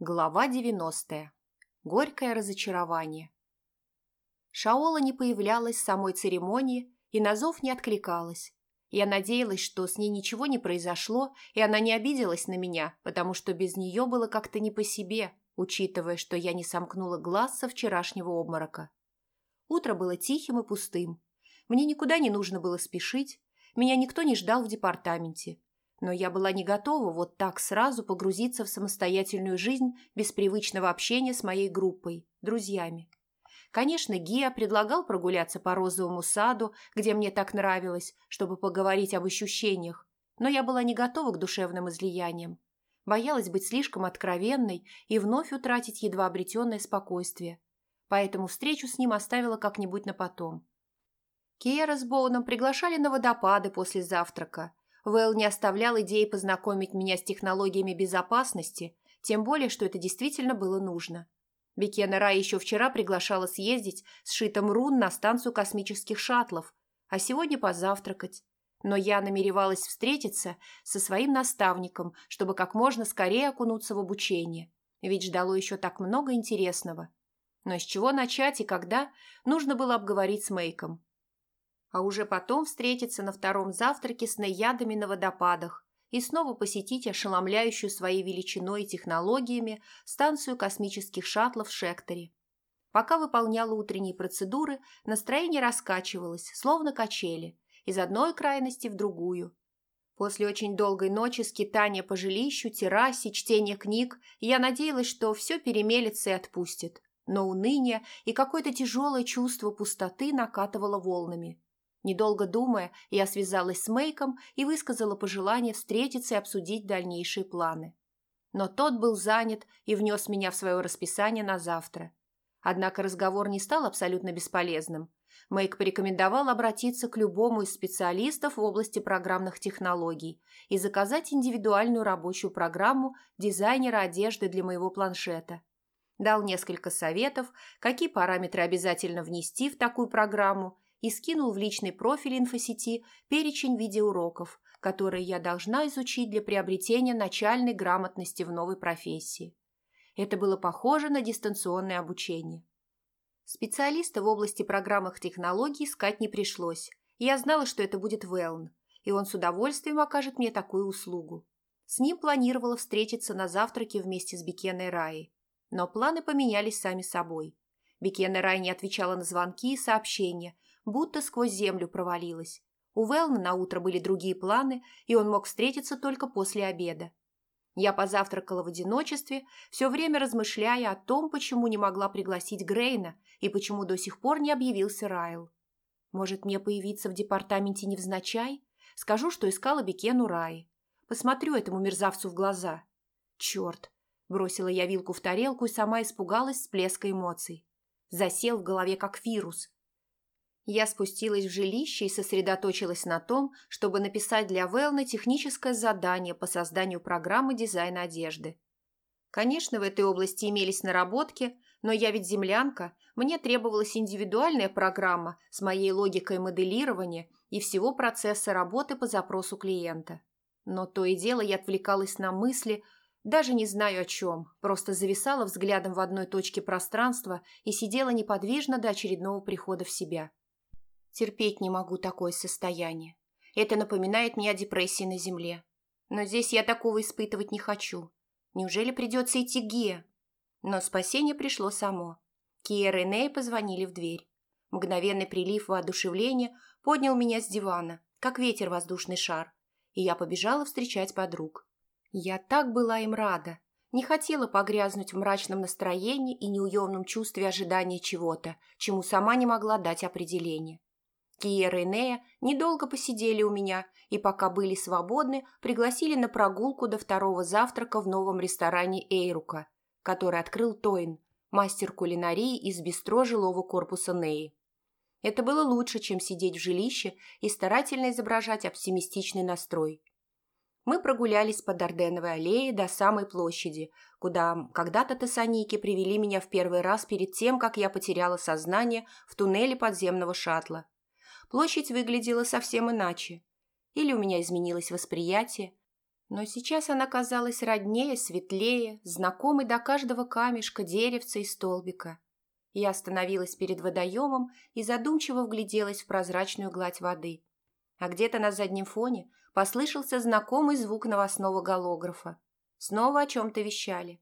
Глава 90. Горькое разочарование. Шаола не появлялась в самой церемонии и на зов не откликалась. Я надеялась, что с ней ничего не произошло, и она не обиделась на меня, потому что без нее было как-то не по себе, учитывая, что я не сомкнула глаз со вчерашнего обморока. Утро было тихим и пустым. Мне никуда не нужно было спешить, меня никто не ждал в департаменте, но я была не готова вот так сразу погрузиться в самостоятельную жизнь без привычного общения с моей группой, друзьями. Конечно, Гия предлагал прогуляться по розовому саду, где мне так нравилось, чтобы поговорить об ощущениях, но я была не готова к душевным излияниям. Боялась быть слишком откровенной и вновь утратить едва обретенное спокойствие. Поэтому встречу с ним оставила как-нибудь на потом. Киера с Боуном приглашали на водопады после завтрака, Вэл не оставлял идеи познакомить меня с технологиями безопасности, тем более, что это действительно было нужно. Бекена Рай еще вчера приглашала съездить с Шитом Рун на станцию космических шаттлов, а сегодня позавтракать. Но я намеревалась встретиться со своим наставником, чтобы как можно скорее окунуться в обучение, ведь ждало еще так много интересного. Но с чего начать и когда, нужно было обговорить с Мейком а уже потом встретиться на втором завтраке с наядами на водопадах и снова посетить ошеломляющую своей величиной и технологиями станцию космических шаттлов в Шекторе. Пока выполняла утренние процедуры, настроение раскачивалось, словно качели, из одной крайности в другую. После очень долгой ночи скитания по жилищу, террасе, чтения книг, я надеялась, что все перемелется и отпустит. Но уныние и какое-то тяжелое чувство пустоты накатывало волнами. Недолго думая, я связалась с Мейком и высказала пожелание встретиться и обсудить дальнейшие планы. Но тот был занят и внес меня в свое расписание на завтра. Однако разговор не стал абсолютно бесполезным. Мейк порекомендовал обратиться к любому из специалистов в области программных технологий и заказать индивидуальную рабочую программу дизайнера одежды для моего планшета. Дал несколько советов, какие параметры обязательно внести в такую программу и скинул в личный профиль инфосети перечень видеоуроков, которые я должна изучить для приобретения начальной грамотности в новой профессии. Это было похоже на дистанционное обучение. Специалиста в области программных технологий искать не пришлось. Я знала, что это будет Велн, и он с удовольствием окажет мне такую услугу. С ним планировала встретиться на завтраке вместе с Бекеной Раей. Но планы поменялись сами собой. Бекена Рай не отвечала на звонки и сообщения, будто сквозь землю провалилась. У Велна на утро были другие планы, и он мог встретиться только после обеда. Я позавтракала в одиночестве, все время размышляя о том, почему не могла пригласить Грейна и почему до сих пор не объявился Райл. Может, мне появиться в департаменте невзначай? Скажу, что искала Бекену Раи. Посмотрю этому мерзавцу в глаза. Черт! Бросила я вилку в тарелку и сама испугалась всплеска эмоций. Засел в голове как вирус. Я спустилась в жилище и сосредоточилась на том, чтобы написать для Велны техническое задание по созданию программы дизайна одежды. Конечно, в этой области имелись наработки, но я ведь землянка, мне требовалась индивидуальная программа с моей логикой моделирования и всего процесса работы по запросу клиента. Но то и дело я отвлекалась на мысли, даже не знаю о чем, просто зависала взглядом в одной точке пространства и сидела неподвижно до очередного прихода в себя. Терпеть не могу такое состояние. Это напоминает мне о депрессии на земле. Но здесь я такого испытывать не хочу. Неужели придется идти к Гея? Но спасение пришло само. Кия и Ней позвонили в дверь. Мгновенный прилив воодушевления поднял меня с дивана, как ветер воздушный шар, и я побежала встречать подруг. Я так была им рада, не хотела погрязнуть в мрачном настроении и неуемном чувстве ожидания чего-то, чему сама не могла дать определение. Киера и Нея недолго посидели у меня и, пока были свободны, пригласили на прогулку до второго завтрака в новом ресторане Эйрука, который открыл Тойн, мастер кулинарии из бистро жилого корпуса Неи. Это было лучше, чем сидеть в жилище и старательно изображать оптимистичный настрой. Мы прогулялись по Дарденовой аллее до самой площади, куда когда-то тессаники привели меня в первый раз перед тем, как я потеряла сознание в туннеле подземного шаттла площадь выглядела совсем иначе. Или у меня изменилось восприятие. Но сейчас она казалась роднее, светлее, знакомой до каждого камешка, деревца и столбика. Я остановилась перед водоемом и задумчиво вгляделась в прозрачную гладь воды. А где-то на заднем фоне послышался знакомый звук новостного голографа. Снова о чем-то вещали.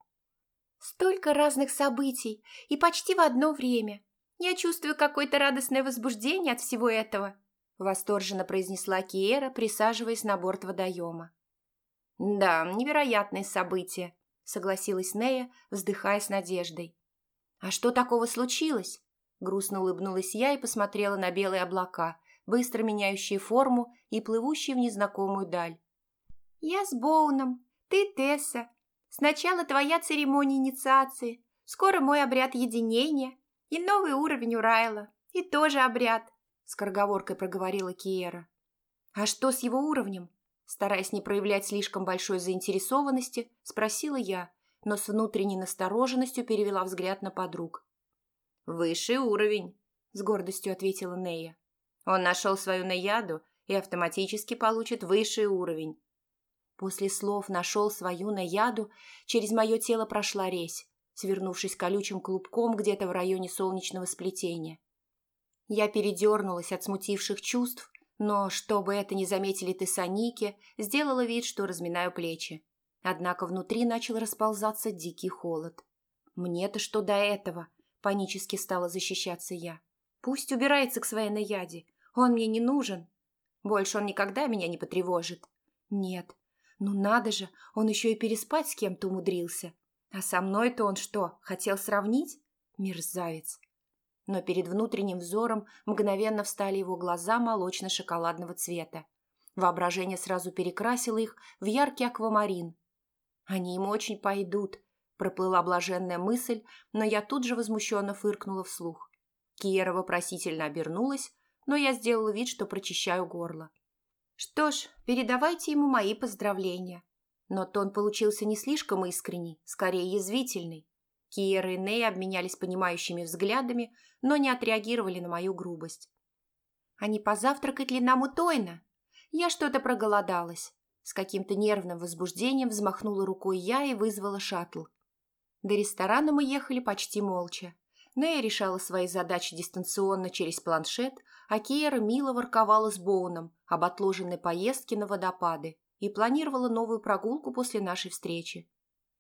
«Столько разных событий, и почти в одно время. Я чувствую какое-то радостное возбуждение от всего этого», восторженно произнесла Киера, присаживаясь на борт водоема. «Да, невероятные события», согласилась Нея, вздыхая с надеждой. «А что такого случилось?» Грустно улыбнулась я и посмотрела на белые облака, быстро меняющие форму и плывущие в незнакомую даль. «Я с Боуном, ты Тесса. Сначала твоя церемония инициации, скоро мой обряд единения и новый уровень у Райла, и тоже обряд», — скороговоркой проговорила Киера. «А что с его уровнем?» Стараясь не проявлять слишком большой заинтересованности, спросила я, но с внутренней настороженностью перевела взгляд на подруг. «Высший уровень», — с гордостью ответила Нея. «Он нашел свою наяду и автоматически получит высший уровень». После слов «нашел свою наяду» через мое тело прошла резь, свернувшись колючим клубком где-то в районе солнечного сплетения. Я передернулась от смутивших чувств но, чтобы это не заметили тессаники, сделала вид, что разминаю плечи. Однако внутри начал расползаться дикий холод. «Мне-то что до этого?» – панически стала защищаться я. «Пусть убирается к своей наяде. Он мне не нужен. Больше он никогда меня не потревожит». «Нет. Ну надо же, он еще и переспать с кем-то умудрился. А со мной-то он что, хотел сравнить? Мерзавец но перед внутренним взором мгновенно встали его глаза молочно-шоколадного цвета. Воображение сразу перекрасило их в яркий аквамарин. «Они ему очень пойдут», – проплыла блаженная мысль, но я тут же возмущенно фыркнула вслух. Киера вопросительно обернулась, но я сделала вид, что прочищаю горло. «Что ж, передавайте ему мои поздравления». Но тон получился не слишком искренний, скорее язвительный. Киера и Ней обменялись понимающими взглядами, но не отреагировали на мою грубость. «Они позавтракать ли нам утойно? Я что-то проголодалась». С каким-то нервным возбуждением взмахнула рукой я и вызвала шаттл. До ресторана мы ехали почти молча. Нея решала свои задачи дистанционно через планшет, а Киера мило ворковала с Боуном об отложенной поездке на водопады и планировала новую прогулку после нашей встречи.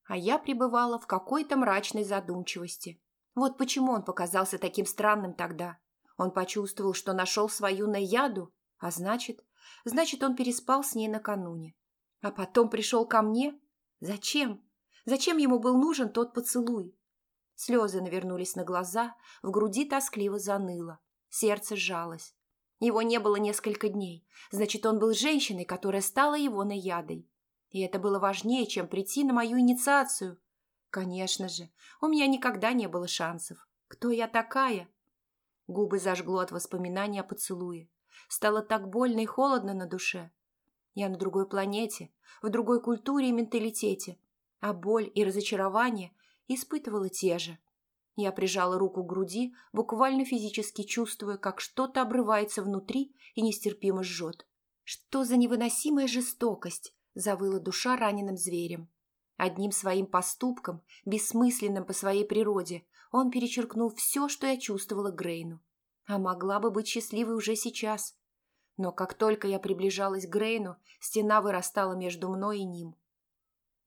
А я пребывала в какой-то мрачной задумчивости. Вот почему он показался таким странным тогда. Он почувствовал, что нашел свою наяду, а значит, значит, он переспал с ней накануне. А потом пришел ко мне? Зачем? Зачем ему был нужен тот поцелуй? Слезы навернулись на глаза, в груди тоскливо заныло, сердце сжалось. Его не было несколько дней, значит, он был женщиной, которая стала его наядой. И это было важнее, чем прийти на мою инициацию. Конечно же, у меня никогда не было шансов. Кто я такая? Губы зажгло от воспоминаний о поцелуе. Стало так больно и холодно на душе. Я на другой планете, в другой культуре и менталитете, а боль и разочарование испытывала те же. Я прижала руку к груди, буквально физически чувствуя, как что-то обрывается внутри и нестерпимо жжет. Что за невыносимая жестокость? завыла душа раненым зверем. Одним своим поступком, бессмысленным по своей природе, он перечеркнул все, что я чувствовала Грейну. А могла бы быть счастливой уже сейчас. Но как только я приближалась к Грейну, стена вырастала между мной и ним.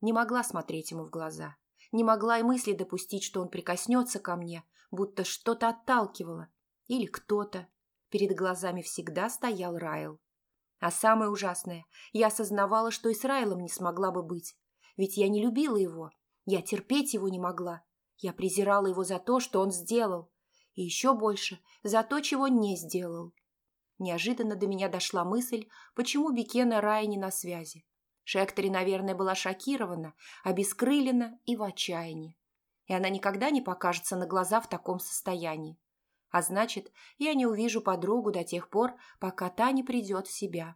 Не могла смотреть ему в глаза. Не могла и мысли допустить, что он прикоснется ко мне, будто что-то отталкивало. Или кто-то. Перед глазами всегда стоял Райл. А самое ужасное, я осознавала, что и с Райлом не смогла бы быть. Ведь я не любила его, я терпеть его не могла. Я презирала его за то, что он сделал, и еще больше за то, чего не сделал. Неожиданно до меня дошла мысль, почему Бекена Рая не на связи. Шектори, наверное, была шокирована, обескрылена и в отчаянии. И она никогда не покажется на глаза в таком состоянии. А значит, я не увижу подругу до тех пор, пока та не придет в себя.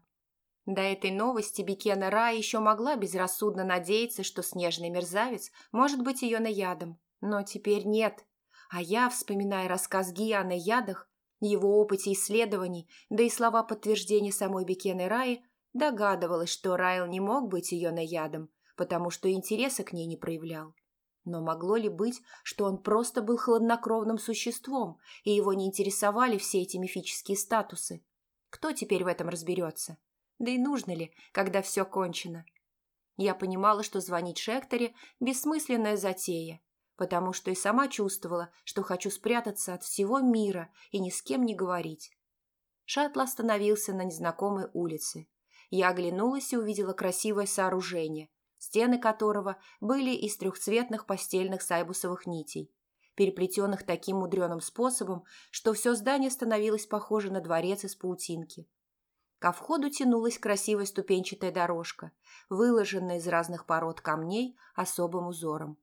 До этой новости Бекена Ра еще могла безрассудно надеяться, что снежный мерзавец может быть ее наядом. Но теперь нет. А я, вспоминая рассказ Гия о наядах, его опыте исследований, да и слова подтверждения самой Бекены Раи, Догадывалась, что Райл не мог быть ее наядом, потому что интереса к ней не проявлял. Но могло ли быть, что он просто был хладнокровным существом, и его не интересовали все эти мифические статусы? Кто теперь в этом разберется? Да и нужно ли, когда все кончено? Я понимала, что звонить Шекторе – бессмысленная затея, потому что и сама чувствовала, что хочу спрятаться от всего мира и ни с кем не говорить. Шаттл остановился на незнакомой улице. Я оглянулась и увидела красивое сооружение, стены которого были из трехцветных постельных сайбусовых нитей, переплетенных таким мудреным способом, что все здание становилось похоже на дворец из паутинки. Ко входу тянулась красивая ступенчатая дорожка, выложенная из разных пород камней особым узором.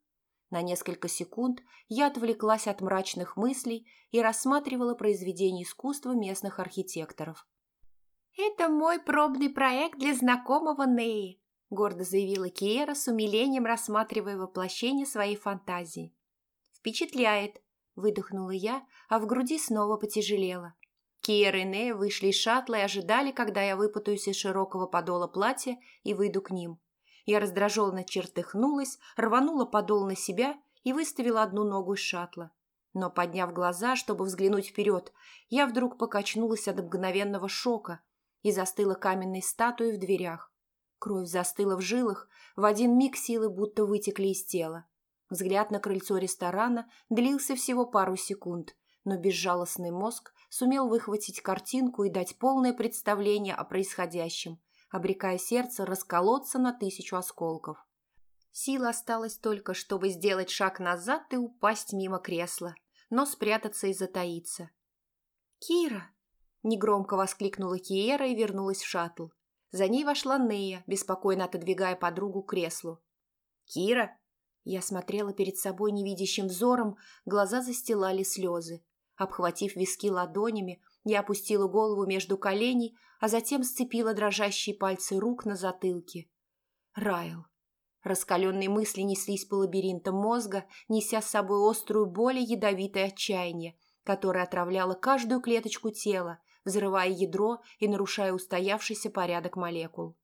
На несколько секунд я отвлеклась от мрачных мыслей и рассматривала произведения искусства местных архитекторов. «Это мой пробный проект для знакомого Неи», – гордо заявила Киера с умилением, рассматривая воплощение своей фантазии. «Впечатляет», – выдохнула я, а в груди снова потяжелело. Киера и Нея вышли из шаттла и ожидали, когда я выпутаюсь из широкого подола платья и выйду к ним. Я раздраженно чертыхнулась, рванула подол на себя и выставила одну ногу из шаттла. Но, подняв глаза, чтобы взглянуть вперед, я вдруг покачнулась от мгновенного шока и застыла каменной статуей в дверях. Кровь застыла в жилах, в один миг силы будто вытекли из тела. Взгляд на крыльцо ресторана длился всего пару секунд, но безжалостный мозг сумел выхватить картинку и дать полное представление о происходящем, обрекая сердце расколоться на тысячу осколков. Сила осталась только, чтобы сделать шаг назад и упасть мимо кресла, но спрятаться и затаиться. «Кира!» – негромко воскликнула Киера и вернулась в шаттл. За ней вошла Нея, беспокойно отодвигая подругу к креслу. «Кира?» Я смотрела перед собой невидящим взором, глаза застилали слезы. Обхватив виски ладонями, я опустила голову между коленей, а затем сцепила дрожащие пальцы рук на затылке. Райл. Раскаленные мысли неслись по лабиринтам мозга, неся с собой острую боль и ядовитое отчаяние, которое отравляло каждую клеточку тела, взрывая ядро и нарушая устоявшийся порядок молекул.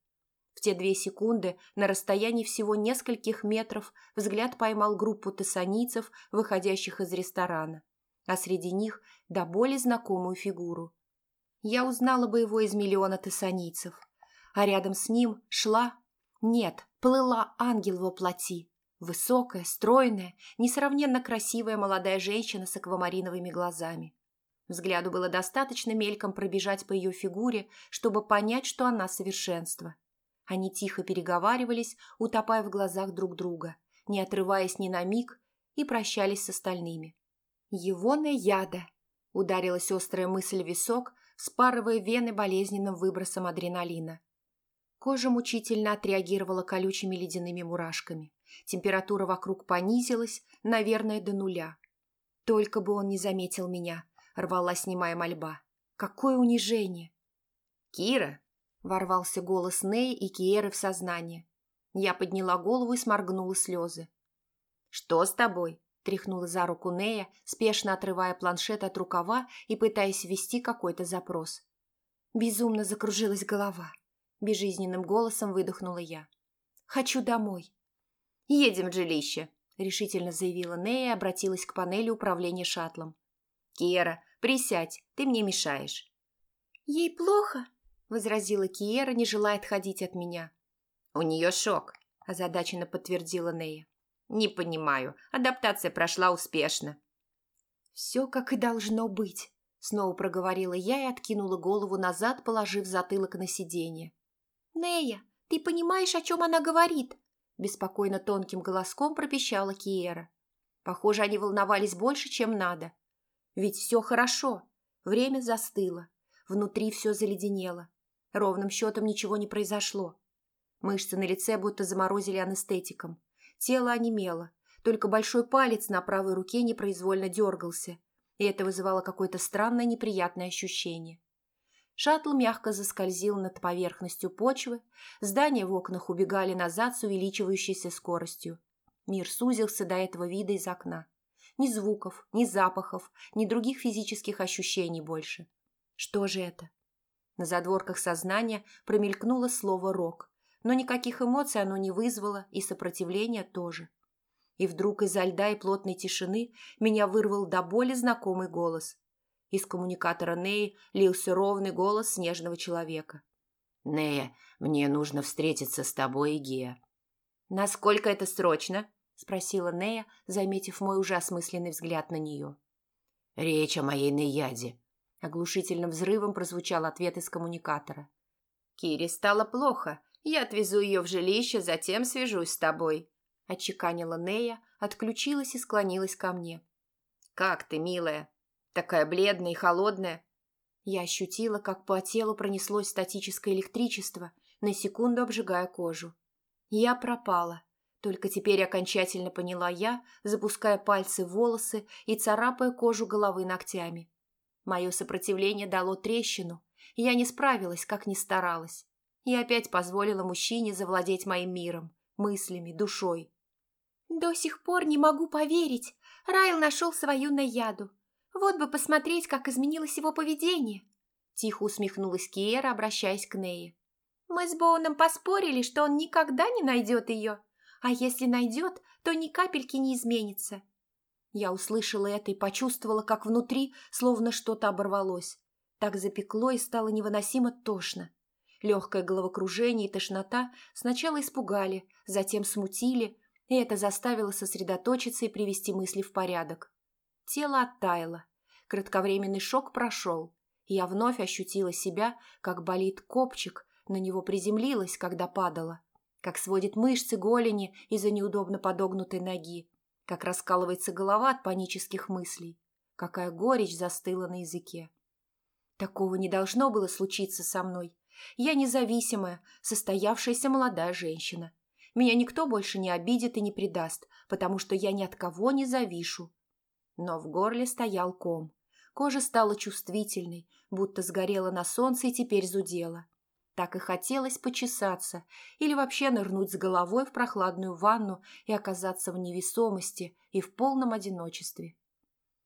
В те две секунды на расстоянии всего нескольких метров взгляд поймал группу тессанийцев, выходящих из ресторана, а среди них до боли знакомую фигуру. Я узнала бы его из миллиона тессанийцев, а рядом с ним шла... Нет, плыла ангел во плоти, высокая, стройная, несравненно красивая молодая женщина с аквамариновыми глазами. Взгляду было достаточно мельком пробежать по ее фигуре, чтобы понять, что она совершенство. Они тихо переговаривались, утопая в глазах друг друга, не отрываясь ни на миг, и прощались с остальными. «Его яда!» – ударилась острая мысль в висок, спарывая вены болезненным выбросом адреналина. Кожа мучительно отреагировала колючими ледяными мурашками. Температура вокруг понизилась, наверное, до нуля. Только бы он не заметил меня – рвала снимая мольба. Какое унижение! «Кира!» – ворвался голос Неи и Киеры в сознание. Я подняла голову и сморгнула слезы. «Что с тобой?» – тряхнула за руку Нея, спешно отрывая планшет от рукава и пытаясь ввести какой-то запрос. Безумно закружилась голова. Безжизненным голосом выдохнула я. «Хочу домой». «Едем в жилище», – решительно заявила Нея и обратилась к панели управления шаттлом. «Кера, Присядь, ты мне мешаешь». «Ей плохо?» – возразила Киера, не желая отходить от меня. «У нее шок», – озадаченно подтвердила Нея. «Не понимаю, адаптация прошла успешно». «Все как и должно быть», – снова проговорила я и откинула голову назад, положив затылок на сиденье. «Нея, ты понимаешь, о чем она говорит?» – беспокойно тонким голоском пропищала Киера. Похоже, они волновались больше, чем надо. Ведь все хорошо. Время застыло. Внутри все заледенело. Ровным счетом ничего не произошло. Мышцы на лице будто заморозили анестетиком. Тело онемело. Только большой палец на правой руке непроизвольно дергался. И это вызывало какое-то странное неприятное ощущение. Шаттл мягко заскользил над поверхностью почвы, здания в окнах убегали назад с увеличивающейся скоростью. Мир сузился до этого вида из окна. Ни звуков, ни запахов, ни других физических ощущений больше. Что же это? На задворках сознания промелькнуло слово «рок», но никаких эмоций оно не вызвало, и сопротивления тоже. И вдруг из-за льда и плотной тишины меня вырвал до боли знакомый голос. Из коммуникатора Неи лился ровный голос снежного человека. «Нея, мне нужно встретиться с тобой и Гея». «Насколько это срочно?» – спросила Нея, заметив мой уже осмысленный взгляд на нее. «Речь о моей Нейяде», – оглушительным взрывом прозвучал ответ из коммуникатора. «Кире стало плохо. Я отвезу ее в жилище, затем свяжусь с тобой», – отчеканила Нея, отключилась и склонилась ко мне. «Как ты, милая? Такая бледная и холодная». Я ощутила, как по телу пронеслось статическое электричество, на секунду обжигая кожу. Я пропала. Только теперь окончательно поняла я, запуская пальцы в волосы и царапая кожу головы ногтями. Мое сопротивление дало трещину. Я не справилась, как ни старалась. Я опять позволила мужчине завладеть моим миром, мыслями, душой. «До сих пор не могу поверить. Райл нашел свою наяду. Вот бы посмотреть, как изменилось его поведение». Тихо усмехнулась Киера, обращаясь к Нее. Мы с Боуном поспорили, что он никогда не найдет ее, а если найдет, то ни капельки не изменится. Я услышала это и почувствовала, как внутри словно что-то оборвалось. Так запекло и стало невыносимо тошно. Легкое головокружение и тошнота сначала испугали, затем смутили, и это заставило сосредоточиться и привести мысли в порядок. Тело оттаяло. Кратковременный шок прошел. Я вновь ощутила себя, как болит копчик, на него приземлилась, когда падала, как сводит мышцы голени из-за неудобно подогнутой ноги, как раскалывается голова от панических мыслей, какая горечь застыла на языке. Такого не должно было случиться со мной. Я независимая, состоявшаяся молодая женщина. Меня никто больше не обидит и не предаст, потому что я ни от кого не завишу. Но в горле стоял ком. Кожа стала чувствительной, будто сгорела на солнце и теперь зудела. Так и хотелось почесаться или вообще нырнуть с головой в прохладную ванну и оказаться в невесомости и в полном одиночестве.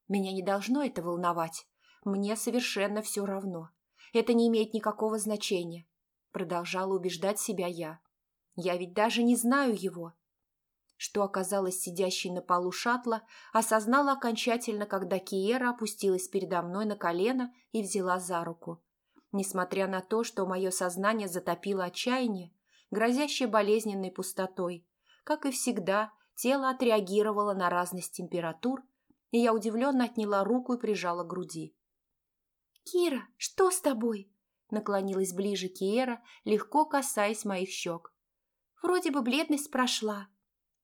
Меня не должно это волновать. Мне совершенно все равно. Это не имеет никакого значения. Продолжала убеждать себя я. Я ведь даже не знаю его. Что оказалось сидящей на полу шаттла, осознала окончательно, когда Киера опустилась передо мной на колено и взяла за руку. Несмотря на то, что мое сознание затопило отчаяние, грозящее болезненной пустотой, как и всегда, тело отреагировало на разность температур, и я удивленно отняла руку и прижала к груди. «Кира, что с тобой?» наклонилась ближе Киера, легко касаясь моих щек. «Вроде бы бледность прошла».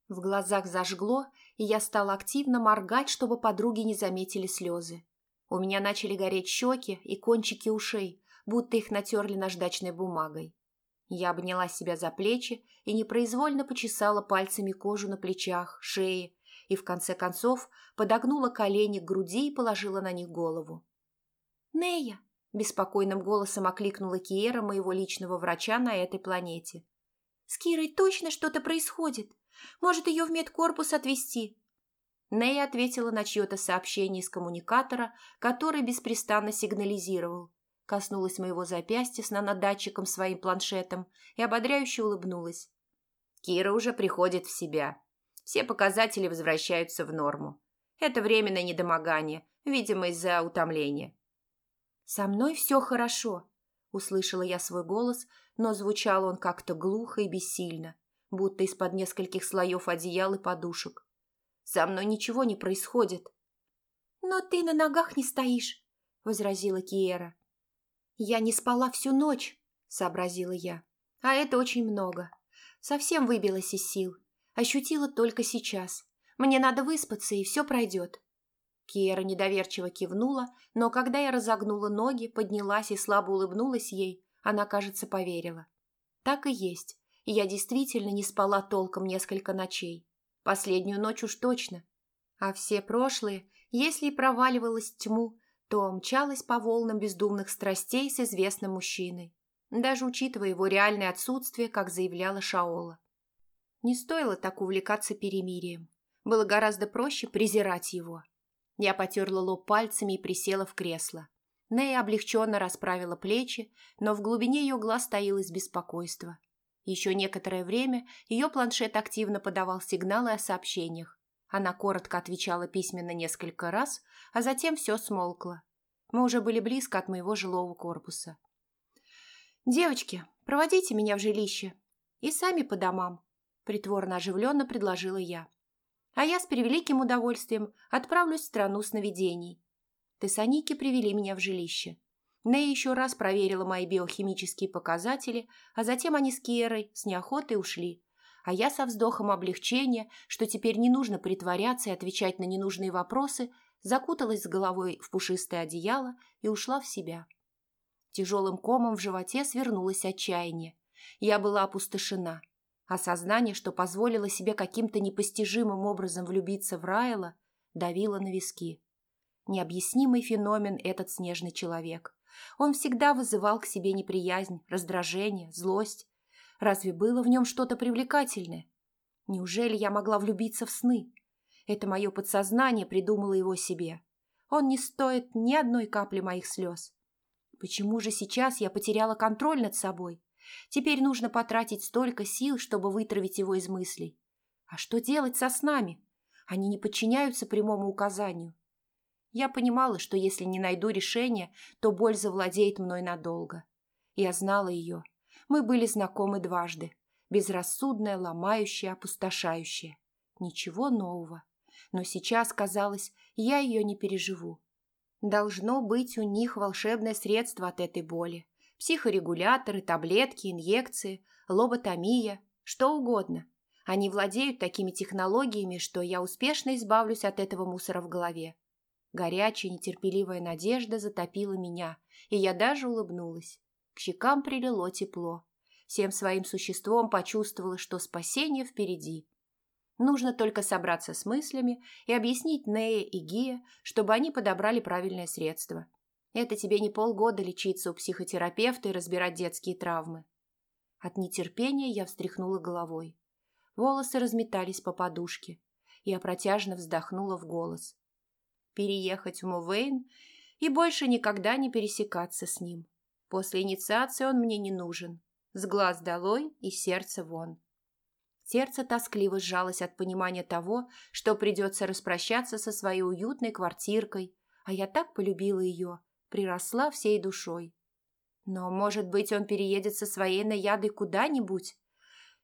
В глазах зажгло, и я стала активно моргать, чтобы подруги не заметили слезы. У меня начали гореть щеки и кончики ушей, будто их натерли наждачной бумагой. Я обняла себя за плечи и непроизвольно почесала пальцами кожу на плечах, шее и, в конце концов, подогнула колени к груди и положила на них голову. «Нея!» – беспокойным голосом окликнула Киера моего личного врача на этой планете. «С Кирой точно что-то происходит. Может, ее в медкорпус отвезти?» Нея ответила на чье-то сообщение из коммуникатора, который беспрестанно сигнализировал, коснулась моего запястья с нанодатчиком своим планшетом и ободряюще улыбнулась. Кира уже приходит в себя. Все показатели возвращаются в норму. Это временное недомогание, видимо, из-за утомления. «Со мной все хорошо», — услышала я свой голос, но звучал он как-то глухо и бессильно, будто из-под нескольких слоев одеял и подушек. «Со мной ничего не происходит». «Но ты на ногах не стоишь», — возразила Киера. «Я не спала всю ночь», — сообразила я. «А это очень много. Совсем выбилась из сил. Ощутила только сейчас. Мне надо выспаться, и все пройдет». Киера недоверчиво кивнула, но когда я разогнула ноги, поднялась и слабо улыбнулась ей, она, кажется, поверила. Так и есть. Я действительно не спала толком несколько ночей. Последнюю ночь уж точно. А все прошлые, если и проваливалась тьму, то мчалась по волнам бездумных страстей с известным мужчиной, даже учитывая его реальное отсутствие, как заявляла Шаола. Не стоило так увлекаться перемирием. Было гораздо проще презирать его. Я потерла лоб пальцами и присела в кресло. Нея облегченно расправила плечи, но в глубине ее глаз таилось беспокойство. Еще некоторое время ее планшет активно подавал сигналы о сообщениях. Она коротко отвечала письменно несколько раз, а затем все смолкло. Мы уже были близко от моего жилого корпуса. «Девочки, проводите меня в жилище. И сами по домам», – притворно оживленно предложила я. «А я с превеликим удовольствием отправлюсь в страну сновидений». Тессаники привели меня в жилище. Нэй еще раз проверила мои биохимические показатели, а затем они с Киерой с неохотой ушли. А я со вздохом облегчения, что теперь не нужно притворяться и отвечать на ненужные вопросы, закуталась с головой в пушистое одеяло и ушла в себя. Тяжелым комом в животе свернулось отчаяние. Я была опустошена. Осознание, что позволила себе каким-то непостижимым образом влюбиться в Райла, давило на виски. Необъяснимый феномен этот снежный человек. Он всегда вызывал к себе неприязнь, раздражение, злость. Разве было в нем что-то привлекательное? Неужели я могла влюбиться в сны? Это мое подсознание придумало его себе. Он не стоит ни одной капли моих слез. Почему же сейчас я потеряла контроль над собой? Теперь нужно потратить столько сил, чтобы вытравить его из мыслей. А что делать со снами? Они не подчиняются прямому указанию. Я понимала, что если не найду решения, то боль завладеет мной надолго. Я знала ее. Мы были знакомы дважды. Безрассудная, ломающая, опустошающая. Ничего нового. Но сейчас, казалось, я ее не переживу. Должно быть у них волшебное средство от этой боли. Психорегуляторы, таблетки, инъекции, лоботомия, что угодно. Они владеют такими технологиями, что я успешно избавлюсь от этого мусора в голове. Горячая, нетерпеливая надежда затопила меня, и я даже улыбнулась. К щекам прилило тепло. Всем своим существом почувствовала, что спасение впереди. Нужно только собраться с мыслями и объяснить Нее и Гия, чтобы они подобрали правильное средство. Это тебе не полгода лечиться у психотерапевта и разбирать детские травмы. От нетерпения я встряхнула головой. Волосы разметались по подушке. Я протяжно вздохнула в голос переехать в Мувейн и больше никогда не пересекаться с ним. После инициации он мне не нужен. С глаз долой и сердце вон. Сердце тоскливо сжалось от понимания того, что придется распрощаться со своей уютной квартиркой, а я так полюбила ее, приросла всей душой. Но, может быть, он переедет со своей наядой куда-нибудь?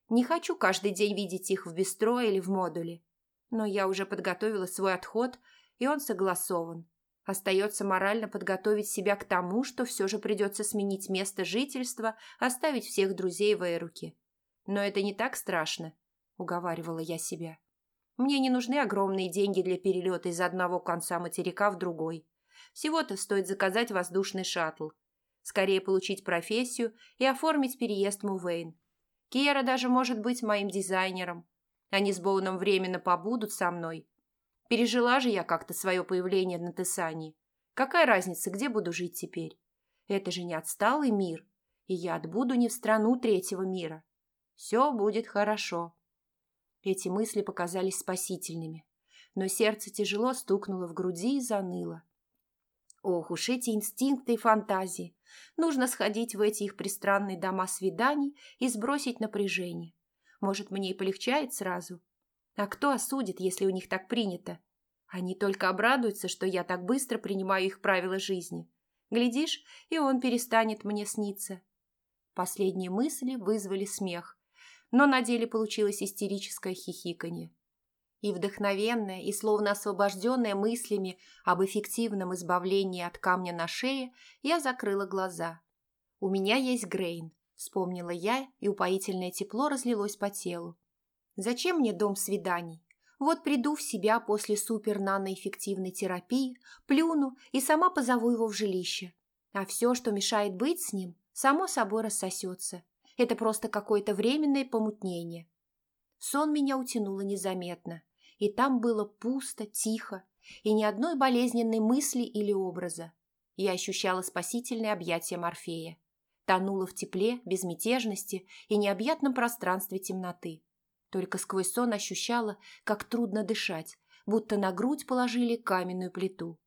Не хочу каждый день видеть их в бистро или в модуле. Но я уже подготовила свой отход и он согласован. Остается морально подготовить себя к тому, что все же придется сменить место жительства, оставить всех друзей в Эруке. Но это не так страшно, уговаривала я себя. Мне не нужны огромные деньги для перелета из одного конца материка в другой. Всего-то стоит заказать воздушный шаттл. Скорее получить профессию и оформить переезд Мувейн. Киера даже может быть моим дизайнером. Они с Боуном временно побудут со мной, Пережила же я как-то свое появление на Тесании. Какая разница, где буду жить теперь? Это же не отсталый мир, и я отбуду не в страну третьего мира. Все будет хорошо. Эти мысли показались спасительными, но сердце тяжело стукнуло в груди и заныло. Ох уж эти инстинкты и фантазии. Нужно сходить в эти их пристранные дома свиданий и сбросить напряжение. Может, мне и полегчает сразу, а кто осудит, если у них так принято? Они только обрадуются, что я так быстро принимаю их правила жизни. Глядишь, и он перестанет мне сниться. Последние мысли вызвали смех, но на деле получилось истерическое хихиканье. И вдохновенная, и словно освобожденная мыслями об эффективном избавлении от камня на шее, я закрыла глаза. «У меня есть Грейн», — вспомнила я, и упоительное тепло разлилось по телу. Зачем мне дом свиданий? Вот приду в себя после супер-наноэффективной терапии, плюну и сама позову его в жилище. А все, что мешает быть с ним, само собой рассосется. Это просто какое-то временное помутнение. Сон меня утянуло незаметно, и там было пусто, тихо, и ни одной болезненной мысли или образа. Я ощущала спасительное объятие Морфея. Тонула в тепле, безмятежности и необъятном пространстве темноты. Только сквозь сон ощущала, как трудно дышать, будто на грудь положили каменную плиту.